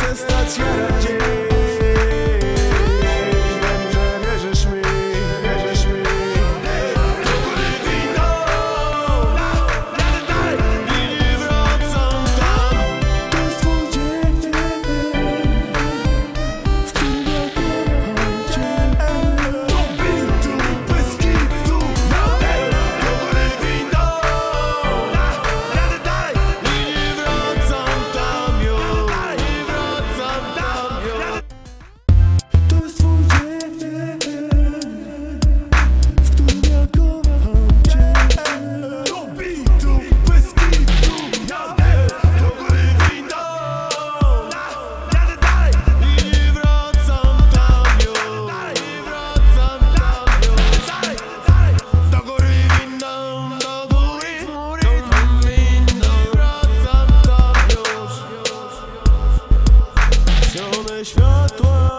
przestać jarać tu.